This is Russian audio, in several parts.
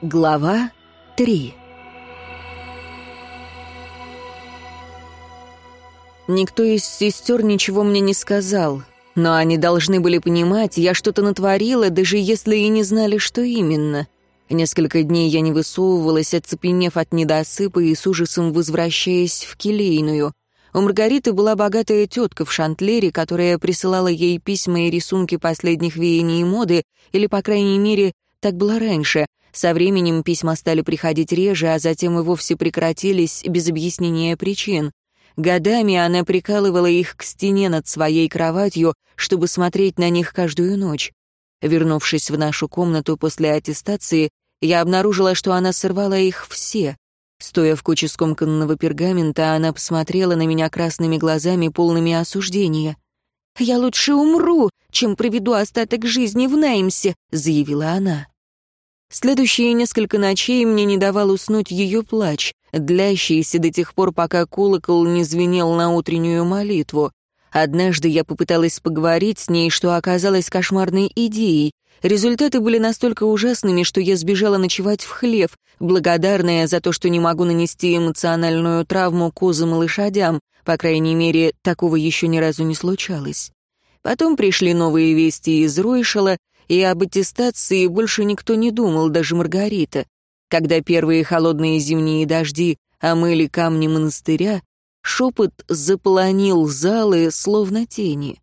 Глава 3 Никто из сестер ничего мне не сказал, но они должны были понимать, я что-то натворила, даже если и не знали, что именно. Несколько дней я не высовывалась, оцепенев от недосыпа и с ужасом возвращаясь в келейную. У Маргариты была богатая тетка в Шантлере, которая присылала ей письма и рисунки последних веяний моды, или, по крайней мере, так было раньше, со временем письма стали приходить реже, а затем и вовсе прекратились без объяснения причин. Годами она прикалывала их к стене над своей кроватью, чтобы смотреть на них каждую ночь. Вернувшись в нашу комнату после аттестации, я обнаружила, что она сорвала их все. Стоя в куче скомканного пергамента, она посмотрела на меня красными глазами, полными осуждения. «Я лучше умру, чем проведу остаток жизни в Наймсе», — заявила она. Следующие несколько ночей мне не давал уснуть ее плач, длящийся до тех пор, пока колокол не звенел на утреннюю молитву. Однажды я попыталась поговорить с ней, что оказалось кошмарной идеей. Результаты были настолько ужасными, что я сбежала ночевать в хлев, благодарная за то, что не могу нанести эмоциональную травму козам и лошадям, по крайней мере, такого еще ни разу не случалось. Потом пришли новые вести из Ройшела, и об аттестации больше никто не думал, даже Маргарита. Когда первые холодные зимние дожди омыли камни монастыря, шепот заполонил залы, словно тени.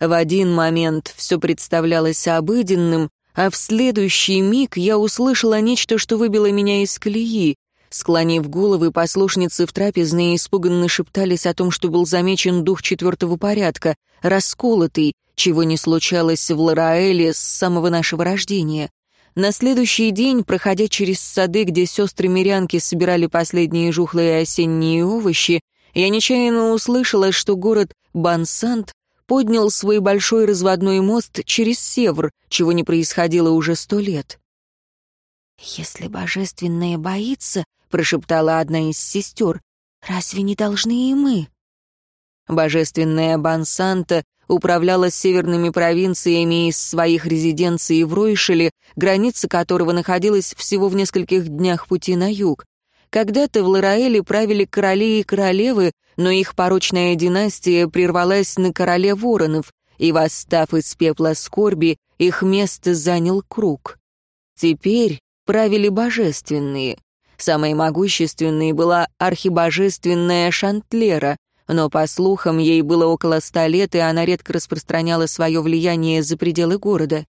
В один момент все представлялось обыденным, а в следующий миг я услышала нечто, что выбило меня из колеи. Склонив головы, послушницы в трапезной испуганно шептались о том, что был замечен дух четвертого порядка, расколотый, чего не случалось в Лараэле с самого нашего рождения. На следующий день, проходя через сады, где сестры-мирянки собирали последние жухлые осенние овощи, я нечаянно услышала, что город Бансант поднял свой большой разводной мост через Севр, чего не происходило уже сто лет. «Если божественное боится, прошептала одна из сестер. «Разве не должны и мы?» Божественная Бансанта управляла северными провинциями из своих резиденций в Ройшеле, граница которого находилась всего в нескольких днях пути на юг. Когда-то в Лараэле правили короли и королевы, но их порочная династия прервалась на короле воронов, и, восстав из пепла скорби, их место занял круг. Теперь правили божественные. Самой могущественной была архибожественная Шантлера, но, по слухам, ей было около ста лет, и она редко распространяла свое влияние за пределы города.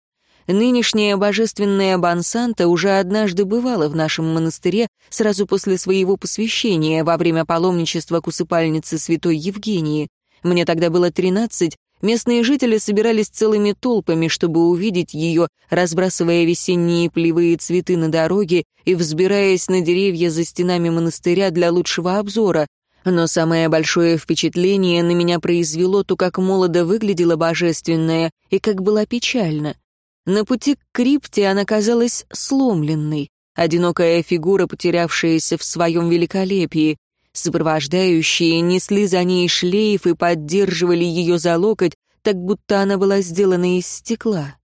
Нынешняя божественная Бансанта уже однажды бывала в нашем монастыре сразу после своего посвящения во время паломничества к усыпальнице святой Евгении. Мне тогда было тринадцать, Местные жители собирались целыми толпами, чтобы увидеть ее, разбрасывая весенние плевые цветы на дороге и взбираясь на деревья за стенами монастыря для лучшего обзора. Но самое большое впечатление на меня произвело то, как молодо выглядела божественная и как была печальна. На пути к крипте она казалась сломленной, одинокая фигура, потерявшаяся в своем великолепии. Сопровождающие несли за ней шлейф и поддерживали ее за локоть, так будто она была сделана из стекла.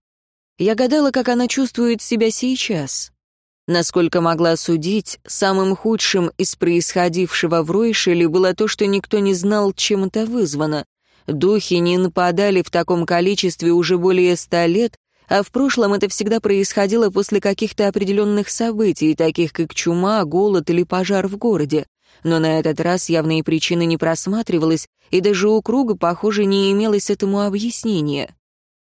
Я гадала, как она чувствует себя сейчас. Насколько могла судить, самым худшим из происходившего в Ройшеле было то, что никто не знал, чем это вызвано. Духи не нападали в таком количестве уже более ста лет, а в прошлом это всегда происходило после каких-то определенных событий, таких как чума, голод или пожар в городе но на этот раз явные причины не просматривалось, и даже у круга, похоже, не имелось этому объяснения.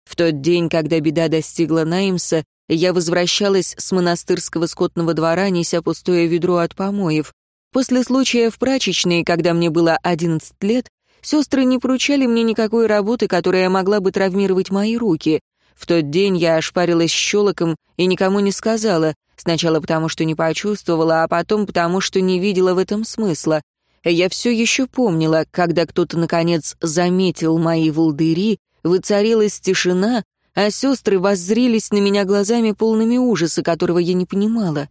В тот день, когда беда достигла Наймса, я возвращалась с монастырского скотного двора, неся пустое ведро от помоев. После случая в прачечной, когда мне было 11 лет, сестры не поручали мне никакой работы, которая могла бы травмировать мои руки. В тот день я ошпарилась щелоком и никому не сказала, Сначала потому, что не почувствовала, а потом потому, что не видела в этом смысла. Я все еще помнила, когда кто-то, наконец, заметил мои волдыри, воцарилась тишина, а сестры воззрились на меня глазами полными ужаса, которого я не понимала.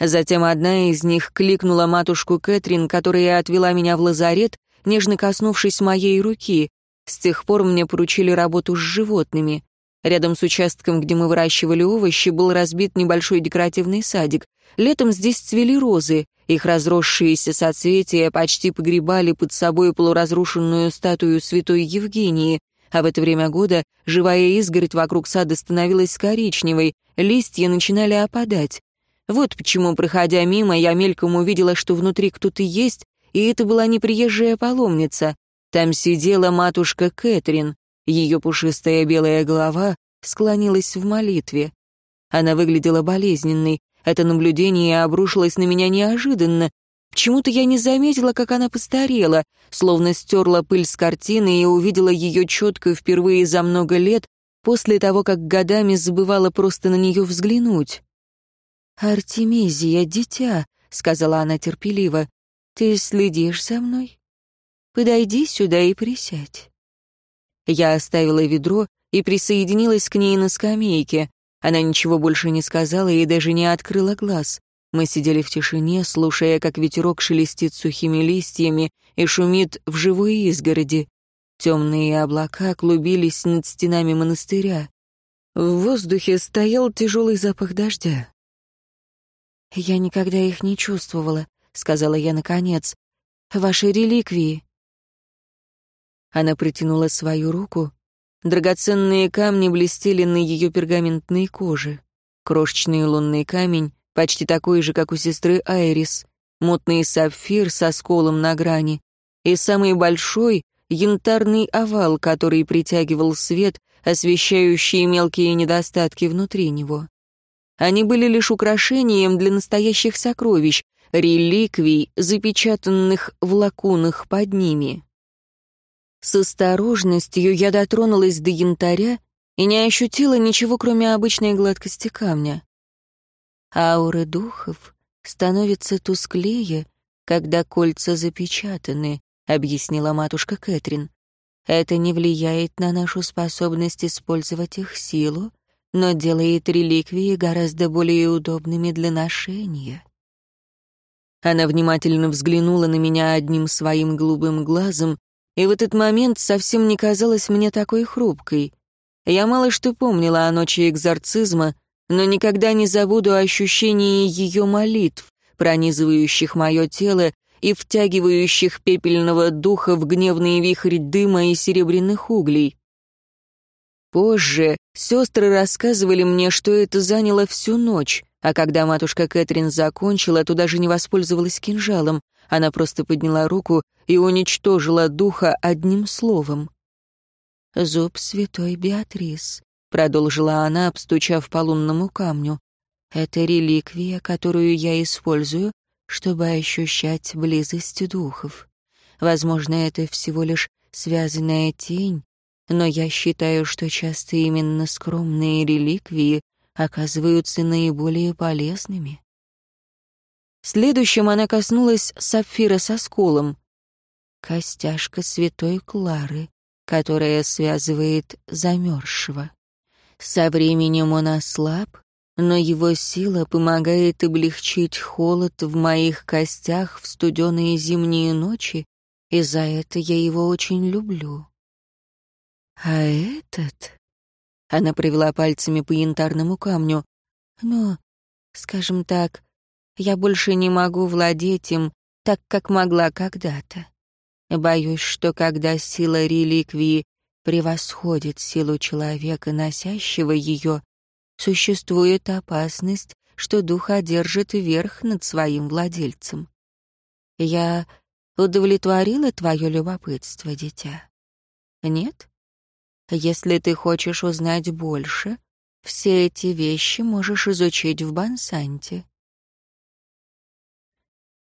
Затем одна из них кликнула матушку Кэтрин, которая отвела меня в лазарет, нежно коснувшись моей руки. С тех пор мне поручили работу с животными. Рядом с участком, где мы выращивали овощи, был разбит небольшой декоративный садик. Летом здесь цвели розы. Их разросшиеся соцветия почти погребали под собой полуразрушенную статую святой Евгении, а в это время года живая изгородь вокруг сада становилась коричневой, листья начинали опадать. Вот почему, проходя мимо, я мельком увидела, что внутри кто-то есть, и это была не приезжая паломница. Там сидела матушка Кэтрин. Ее пушистая белая голова склонилась в молитве. Она выглядела болезненной. Это наблюдение обрушилось на меня неожиданно. Почему-то я не заметила, как она постарела, словно стерла пыль с картины и увидела ее четко впервые за много лет, после того, как годами забывала просто на нее взглянуть. «Артемизия, дитя», — сказала она терпеливо, — «ты следишь за мной? Подойди сюда и присядь». Я оставила ведро и присоединилась к ней на скамейке. Она ничего больше не сказала и даже не открыла глаз. Мы сидели в тишине, слушая, как ветерок шелестит сухими листьями и шумит в живой изгороди. Темные облака клубились над стенами монастыря. В воздухе стоял тяжелый запах дождя. «Я никогда их не чувствовала», — сказала я наконец. «Ваши реликвии. Она протянула свою руку. Драгоценные камни блестели на ее пергаментной коже. Крошечный лунный камень, почти такой же, как у сестры Айрис, мутный сапфир со сколом на грани и самый большой — янтарный овал, который притягивал свет, освещающий мелкие недостатки внутри него. Они были лишь украшением для настоящих сокровищ, реликвий, запечатанных в лакунах под ними. С осторожностью я дотронулась до янтаря и не ощутила ничего, кроме обычной гладкости камня. Ауры духов становятся тусклее, когда кольца запечатаны, объяснила матушка Кэтрин. Это не влияет на нашу способность использовать их силу, но делает реликвии гораздо более удобными для ношения. Она внимательно взглянула на меня одним своим голубым глазом, и в этот момент совсем не казалась мне такой хрупкой. Я мало что помнила о ночи экзорцизма, но никогда не забуду ощущение ее молитв, пронизывающих мое тело и втягивающих пепельного духа в гневный вихрь дыма и серебряных углей. Позже сестры рассказывали мне, что это заняло всю ночь, а когда матушка Кэтрин закончила, то даже не воспользовалась кинжалом, она просто подняла руку и уничтожила духа одним словом. «Зуб святой Беатрис», — продолжила она, обстучав по лунному камню. «Это реликвия, которую я использую, чтобы ощущать близость духов. Возможно, это всего лишь связанная тень, но я считаю, что часто именно скромные реликвии оказываются наиболее полезными. Следующим она коснулась сапфира со сколом. Костяшка святой Клары, которая связывает замерзшего. Со временем он ослаб, но его сила помогает облегчить холод в моих костях в студеные зимние ночи, и за это я его очень люблю. А этот... Она провела пальцами по янтарному камню. Ну, скажем так, я больше не могу владеть им так, как могла когда-то. Боюсь, что когда сила реликвии превосходит силу человека, носящего ее, существует опасность, что дух одержит верх над своим владельцем. Я удовлетворила твое любопытство, дитя? Нет? Если ты хочешь узнать больше, все эти вещи можешь изучить в Бансанте.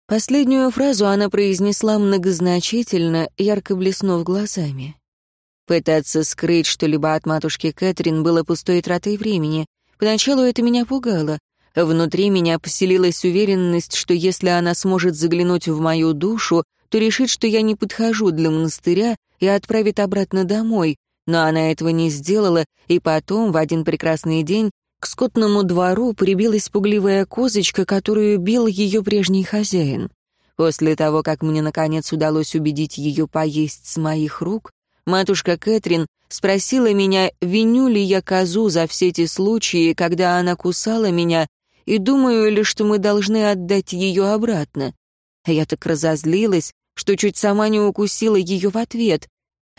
Последнюю фразу она произнесла многозначительно, ярко блеснув глазами. Пытаться скрыть что-либо от матушки Кэтрин было пустой тратой времени. Поначалу это меня пугало. Внутри меня поселилась уверенность, что если она сможет заглянуть в мою душу, то решит, что я не подхожу для монастыря и отправит обратно домой. Но она этого не сделала, и потом, в один прекрасный день, к скотному двору прибилась пугливая козочка, которую бил ее прежний хозяин. После того, как мне, наконец, удалось убедить ее поесть с моих рук, Матушка Кэтрин спросила меня, виню ли я козу за все те случаи, когда она кусала меня, и думаю ли, что мы должны отдать ее обратно. Я так разозлилась, что чуть сама не укусила ее в ответ.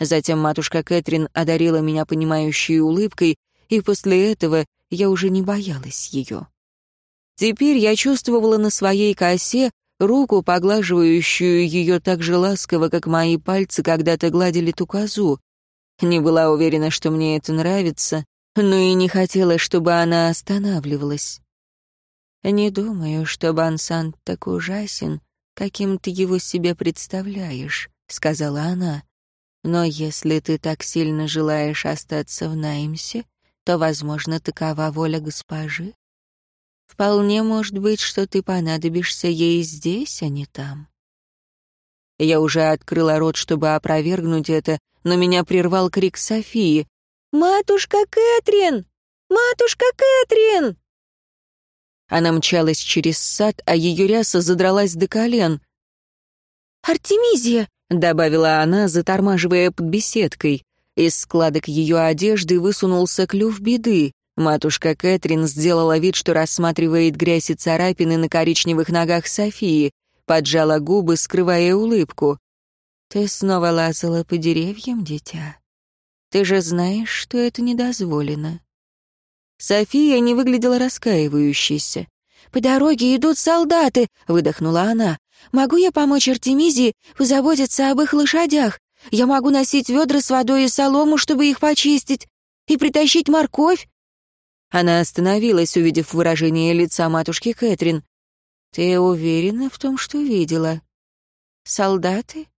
Затем матушка Кэтрин одарила меня понимающей улыбкой, и после этого я уже не боялась ее. Теперь я чувствовала на своей косе руку, поглаживающую ее так же ласково, как мои пальцы когда-то гладили ту козу. Не была уверена, что мне это нравится, но и не хотела, чтобы она останавливалась. «Не думаю, что Бансант так ужасен, каким ты его себе представляешь», — сказала она. «Но если ты так сильно желаешь остаться в Наймсе, то, возможно, такова воля госпожи. Вполне может быть, что ты понадобишься ей здесь, а не там». Я уже открыла рот, чтобы опровергнуть это, но меня прервал крик Софии. «Матушка Кэтрин! Матушка Кэтрин!» Она мчалась через сад, а ее ряса задралась до колен. «Артемизия!» — добавила она, затормаживая под беседкой. Из складок ее одежды высунулся клюв беды. Матушка Кэтрин сделала вид, что рассматривает грязь и царапины на коричневых ногах Софии, поджала губы, скрывая улыбку. «Ты снова лазала по деревьям, дитя? Ты же знаешь, что это недозволено». София не выглядела раскаивающейся. «По дороге идут солдаты», — выдохнула она. «Могу я помочь Артемизии позаботиться об их лошадях? Я могу носить ведра с водой и солому, чтобы их почистить, и притащить морковь». Она остановилась, увидев выражение лица матушки Кэтрин. «Ты уверена в том, что видела? Солдаты?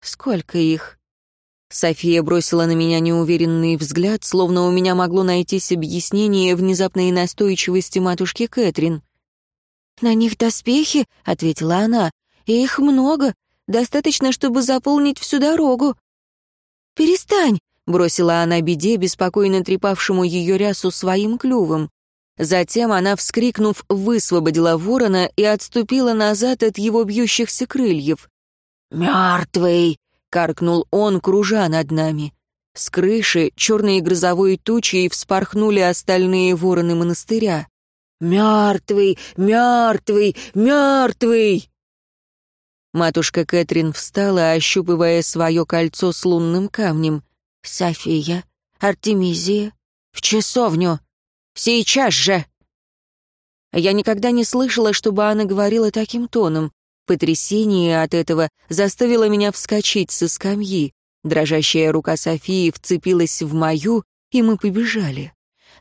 Сколько их?» София бросила на меня неуверенный взгляд, словно у меня могло найтись объяснение внезапной настойчивости матушки Кэтрин. «На них доспехи», — ответила она, — «и их много, достаточно, чтобы заполнить всю дорогу». «Перестань», — бросила она беде, беспокойно трепавшему ее рясу своим клювом. Затем она, вскрикнув, высвободила ворона и отступила назад от его бьющихся крыльев. «Мертвый!» — каркнул он, кружа над нами. С крыши черные грозовой тучи вспорхнули остальные вороны монастыря. «Мертвый! Мертвый! Мертвый!» Матушка Кэтрин встала, ощупывая свое кольцо с лунным камнем. «София, Артемизия, в часовню! Сейчас же!» Я никогда не слышала, чтобы она говорила таким тоном. Потрясение от этого заставило меня вскочить со скамьи. Дрожащая рука Софии вцепилась в мою, и мы побежали.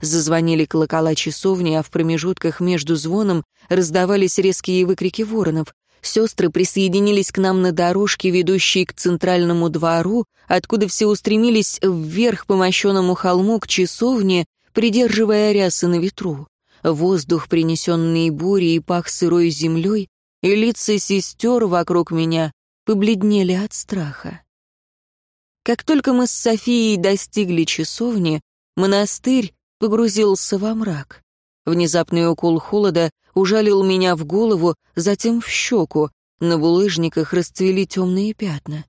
Зазвонили колокола часовни, а в промежутках между звоном раздавались резкие выкрики воронов. Сестры присоединились к нам на дорожке, ведущей к центральному двору, откуда все устремились вверх по мощенному холму к часовне, придерживая рясы на ветру. Воздух, принесенный бурей, пах сырой землей, и лица сестер вокруг меня побледнели от страха. Как только мы с Софией достигли часовни, монастырь погрузился во мрак. Внезапный укол холода ужалил меня в голову, затем в щеку. На булыжниках расцвели темные пятна.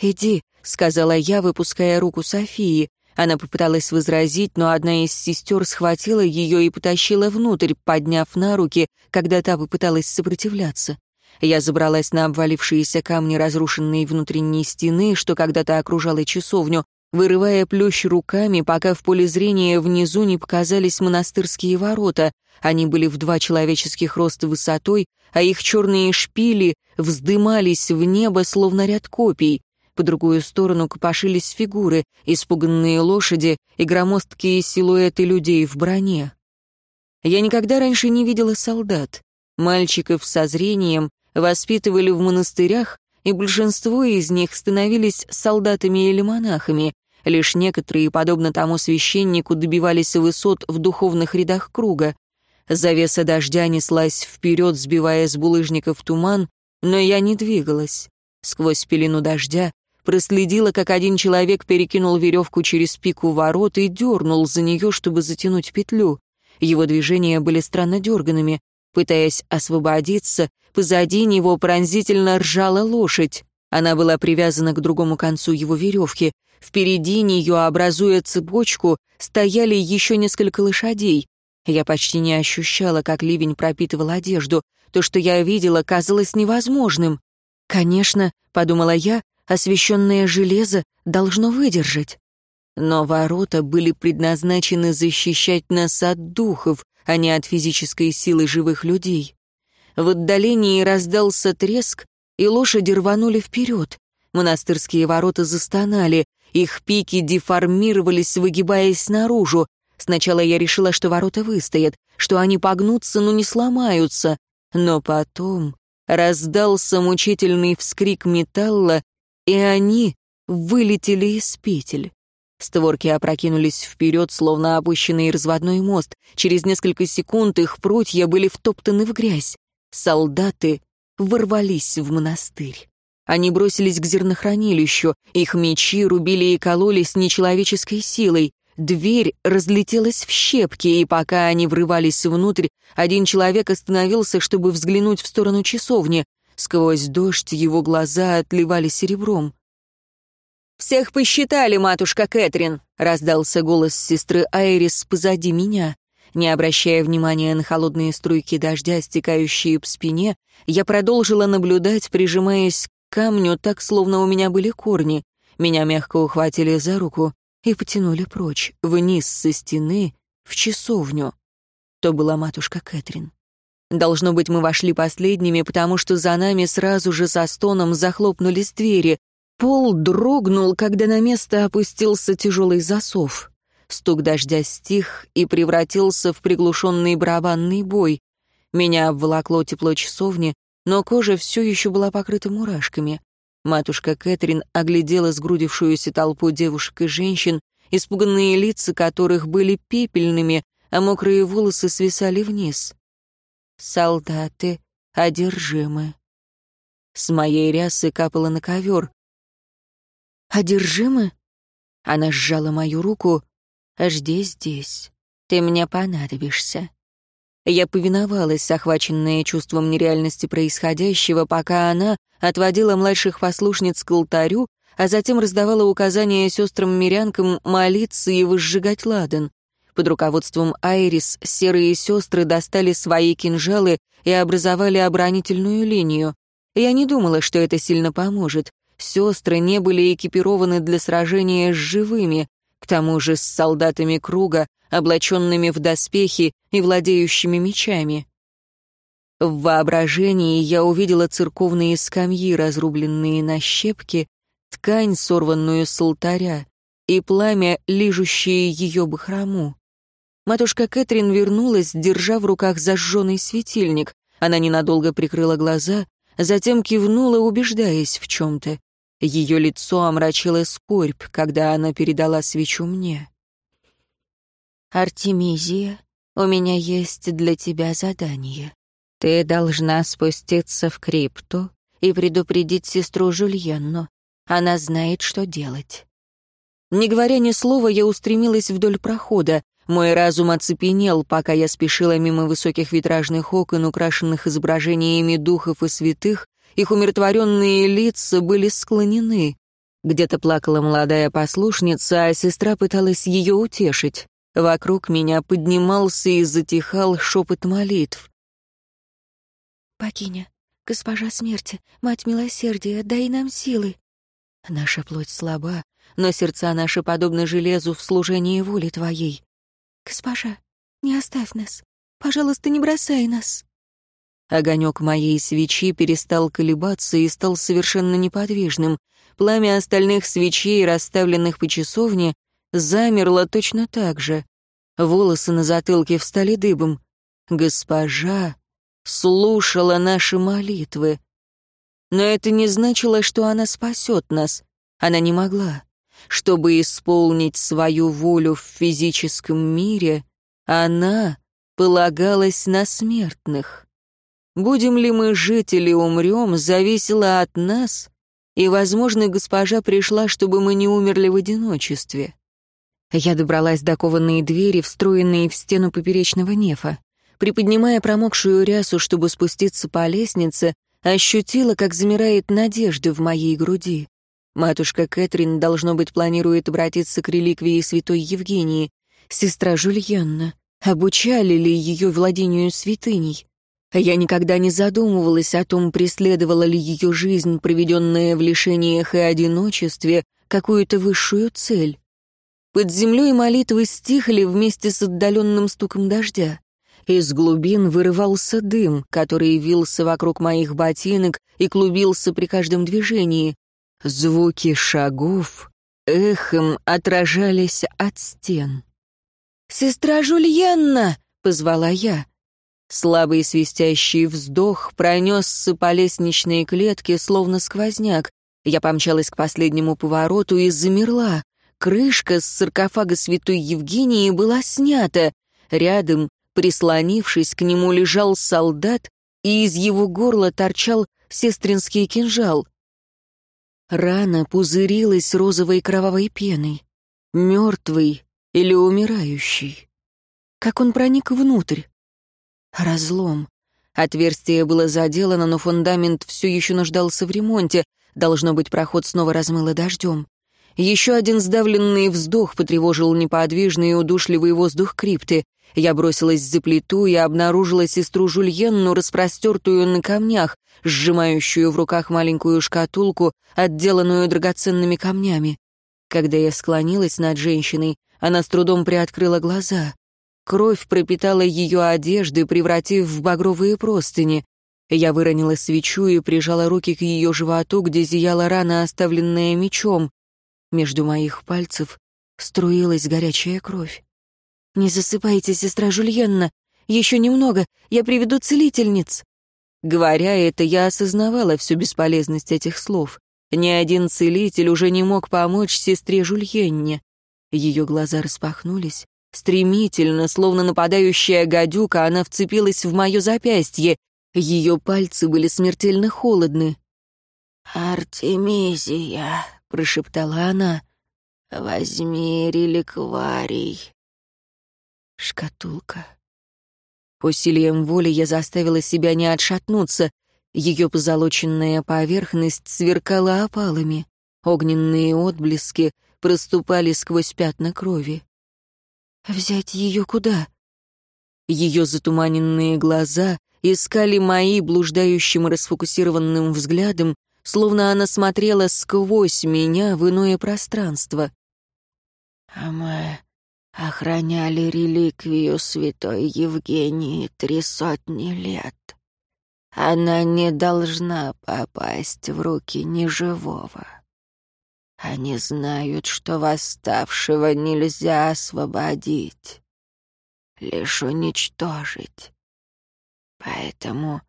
«Иди», — сказала я, выпуская руку Софии. Она попыталась возразить, но одна из сестер схватила ее и потащила внутрь, подняв на руки, когда та попыталась сопротивляться. Я забралась на обвалившиеся камни разрушенной внутренней стены, что когда-то окружала часовню, вырывая плющ руками, пока в поле зрения внизу не показались монастырские ворота. Они были в два человеческих роста высотой, а их черные шпили вздымались в небо, словно ряд копий. По другую сторону копошились фигуры, испуганные лошади и громоздкие силуэты людей в броне. Я никогда раньше не видела солдат. Мальчиков со зрением воспитывали в монастырях, и большинство из них становились солдатами или монахами. Лишь некоторые, подобно тому священнику, добивались высот в духовных рядах круга. Завеса дождя неслась вперед, сбивая с булыжников туман, но я не двигалась. Сквозь пелену дождя проследила, как один человек перекинул веревку через пику ворот и дернул за нее, чтобы затянуть петлю. Его движения были странно дерганными. Пытаясь освободиться, позади него пронзительно ржала лошадь. Она была привязана к другому концу его веревки. Впереди нее, образуя цепочку, стояли еще несколько лошадей. Я почти не ощущала, как ливень пропитывал одежду. То, что я видела, казалось невозможным. «Конечно», — подумала я, — «освещенное железо должно выдержать». Но ворота были предназначены защищать нас от духов, а не от физической силы живых людей. В отдалении раздался треск, и лошади рванули вперед. Монастырские ворота застонали, их пики деформировались, выгибаясь наружу. Сначала я решила, что ворота выстоят, что они погнутся, но не сломаются. Но потом раздался мучительный вскрик металла, и они вылетели из петель. Створки опрокинулись вперед, словно опущенный разводной мост. Через несколько секунд их прутья были втоптаны в грязь. Солдаты ворвались в монастырь. Они бросились к зернохранилищу, их мечи рубили и кололи с нечеловеческой силой. Дверь разлетелась в щепки, и пока они врывались внутрь, один человек остановился, чтобы взглянуть в сторону часовни. Сквозь дождь его глаза отливали серебром. «Всех посчитали, матушка Кэтрин!» — раздался голос сестры Айрис позади меня. Не обращая внимания на холодные струйки дождя, стекающие по спине, я продолжила наблюдать, прижимаясь камню так, словно у меня были корни. Меня мягко ухватили за руку и потянули прочь, вниз со стены, в часовню. То была матушка Кэтрин. Должно быть, мы вошли последними, потому что за нами сразу же со стоном захлопнулись двери, Пол дрогнул, когда на место опустился тяжелый засов. Стук дождя стих и превратился в приглушенный барабанный бой. Меня обволокло тепло часовни, но кожа все еще была покрыта мурашками. Матушка Кэтрин оглядела сгрудившуюся толпу девушек и женщин, испуганные лица которых были пепельными, а мокрые волосы свисали вниз. Солдаты одержимы. С моей рясы капало на ковер. «Одержимы?» Она сжала мою руку. «Жди здесь. Ты мне понадобишься». Я повиновалась, охваченная чувством нереальности происходящего, пока она отводила младших послушниц к алтарю, а затем раздавала указания сестрам-мирянкам молиться и возжигать ладан. Под руководством Айрис серые сестры достали свои кинжалы и образовали оборонительную линию. Я не думала, что это сильно поможет. Сестры не были экипированы для сражения с живыми, к тому же с солдатами круга, облаченными в доспехи и владеющими мечами. В воображении я увидела церковные скамьи, разрубленные на щепки, ткань, сорванную с алтаря, и пламя, лижущее ее бахрому. Матушка Кэтрин вернулась, держа в руках зажженный светильник. Она ненадолго прикрыла глаза, затем кивнула, убеждаясь в чем-то. Ее лицо омрачило скорбь, когда она передала свечу мне. «Артемизия, у меня есть для тебя задание. Ты должна спуститься в крипту и предупредить сестру Жульенну. Она знает, что делать». Не говоря ни слова, я устремилась вдоль прохода. Мой разум оцепенел, пока я спешила мимо высоких витражных окон, украшенных изображениями духов и святых, их умиротворенные лица были склонены. Где-то плакала молодая послушница, а сестра пыталась ее утешить. Вокруг меня поднимался и затихал шепот молитв. «Богиня, госпожа смерти, мать милосердия, дай нам силы». Наша плоть слаба, но сердца наши подобны железу в служении воли Твоей. Госпожа, не оставь нас. Пожалуйста, не бросай нас. Огонек моей свечи перестал колебаться и стал совершенно неподвижным. Пламя остальных свечей, расставленных по часовне, замерло точно так же. Волосы на затылке встали дыбом. Госпожа слушала наши молитвы. Но это не значило, что она спасет нас. Она не могла. Чтобы исполнить свою волю в физическом мире, она полагалась на смертных. Будем ли мы жить или умрем, зависело от нас, и, возможно, госпожа пришла, чтобы мы не умерли в одиночестве. Я добралась до кованной двери, встроенной в стену поперечного нефа. Приподнимая промокшую рясу, чтобы спуститься по лестнице, ощутила, как замирает надежда в моей груди. Матушка Кэтрин, должно быть, планирует обратиться к реликвии святой Евгении. Сестра Жульенна. Обучали ли ее владению святыней? Я никогда не задумывалась о том, преследовала ли ее жизнь, проведенная в лишениях и одиночестве, какую-то высшую цель. Под землей молитвы стихли вместе с отдаленным стуком дождя. Из глубин вырывался дым, который вился вокруг моих ботинок и клубился при каждом движении. Звуки шагов эхом отражались от стен. «Сестра Жульенна!» — позвала я. Слабый свистящий вздох пронесся по лестничной клетке, словно сквозняк. Я помчалась к последнему повороту и замерла. Крышка с саркофага святой Евгении была снята. Рядом Прислонившись к нему, лежал солдат, и из его горла торчал сестринский кинжал. Рана пузырилась розовой кровавой пеной. Мертвый или умирающий. Как он проник внутрь? Разлом. Отверстие было заделано, но фундамент все еще нуждался в ремонте. Должно быть, проход снова размыло дождем. Еще один сдавленный вздох потревожил неподвижный и удушливый воздух крипты. Я бросилась за плиту и обнаружила сестру Жульенну, распростертую на камнях, сжимающую в руках маленькую шкатулку, отделанную драгоценными камнями. Когда я склонилась над женщиной, она с трудом приоткрыла глаза. Кровь пропитала ее одежды, превратив в багровые простыни. Я выронила свечу и прижала руки к ее животу, где зияла рана, оставленная мечом. Между моих пальцев струилась горячая кровь. «Не засыпайте, сестра Жульенна. Еще немного, я приведу целительниц». Говоря это, я осознавала всю бесполезность этих слов. Ни один целитель уже не мог помочь сестре Жульенне. Ее глаза распахнулись. Стремительно, словно нападающая гадюка, она вцепилась в мое запястье. Ее пальцы были смертельно холодны. «Артемизия», — прошептала она, — «возьми реликварий». Шкатулка. Усилием воли я заставила себя не отшатнуться. Ее позолоченная поверхность сверкала опалами. Огненные отблески проступали сквозь пятна крови. «Взять ее куда?» Ее затуманенные глаза искали мои блуждающим расфокусированным взглядом, словно она смотрела сквозь меня в иное пространство. «А мы охраняли реликвию святой Евгении три сотни лет. Она не должна попасть в руки неживого. Они знают, что восставшего нельзя освободить, лишь уничтожить. Поэтому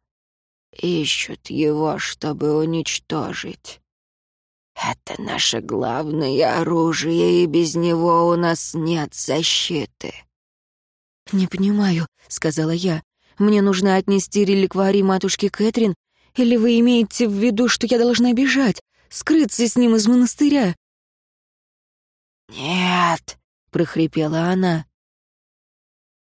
ищут его, чтобы уничтожить. Это наше главное оружие, и без него у нас нет защиты». «Не понимаю», — сказала я. «Мне нужно отнести реликварий матушки Кэтрин, или вы имеете в виду, что я должна бежать, скрыться с ним из монастыря?» «Нет», — прохрипела она.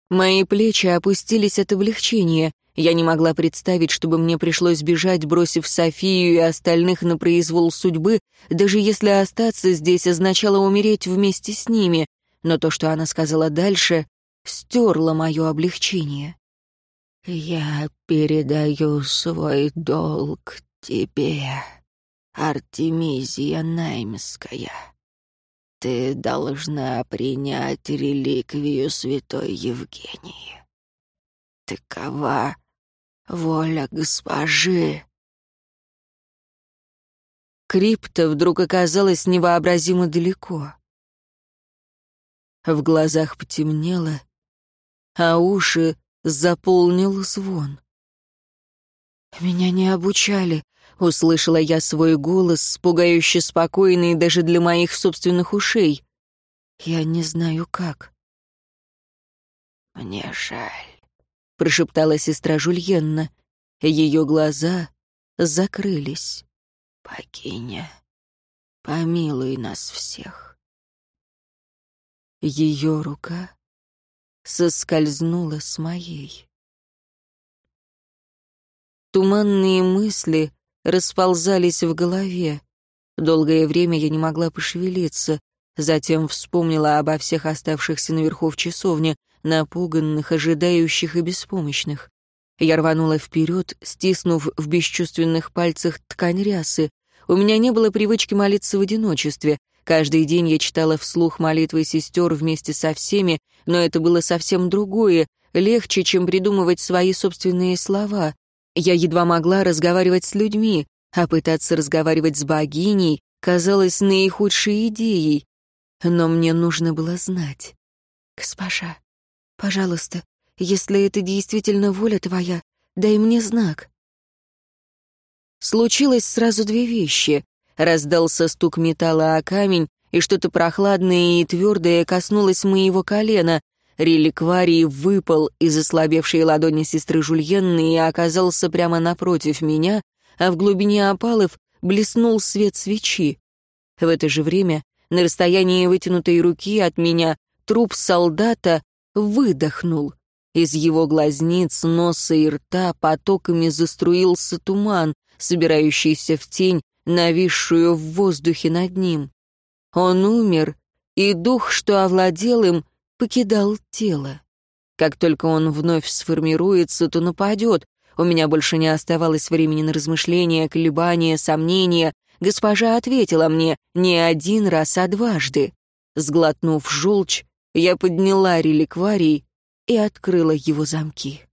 Мои плечи опустились от облегчения. Я не могла представить, чтобы мне пришлось бежать, бросив Софию и остальных на произвол судьбы, даже если остаться здесь означало умереть вместе с ними. Но то, что она сказала дальше, стерло мое облегчение. «Я передаю свой долг тебе, Артемизия Наймская. Ты должна принять реликвию святой Евгении. Такова воля госпожи. Крипта вдруг оказалась невообразимо далеко. В глазах потемнело, а уши заполнил звон. «Меня не обучали», — услышала я свой голос, пугающе спокойный даже для моих собственных ушей. «Я не знаю, как». «Мне жаль», прошептала сестра Жульенна. Ее глаза закрылись. «Богиня, помилуй нас всех». Ее рука соскользнула с моей. Туманные мысли расползались в голове. Долгое время я не могла пошевелиться, затем вспомнила обо всех оставшихся наверху в часовне, напуганных, ожидающих и беспомощных. Я рванула вперед, стиснув в бесчувственных пальцах ткань рясы. У меня не было привычки молиться в одиночестве. Каждый день я читала вслух молитвы сестер вместе со всеми, но это было совсем другое, легче, чем придумывать свои собственные слова. Я едва могла разговаривать с людьми, а пытаться разговаривать с богиней казалось наихудшей идеей. Но мне нужно было знать. «Госпожа, пожалуйста, если это действительно воля твоя, дай мне знак». Случилось сразу две вещи. Раздался стук металла о камень, и что-то прохладное и твердое коснулось моего колена. Реликварий выпал из ослабевшей ладони сестры Жульенны и оказался прямо напротив меня, а в глубине опалов блеснул свет свечи. В это же время, на расстоянии вытянутой руки от меня, труп солдата выдохнул. Из его глазниц, носа и рта потоками заструился туман, собирающийся в тень, нависшую в воздухе над ним. Он умер, и дух, что овладел им, покидал тело. Как только он вновь сформируется, то нападет, у меня больше не оставалось времени на размышления, колебания, сомнения. Госпожа ответила мне не один раз, а дважды. Сглотнув желчь, я подняла реликварий и открыла его замки.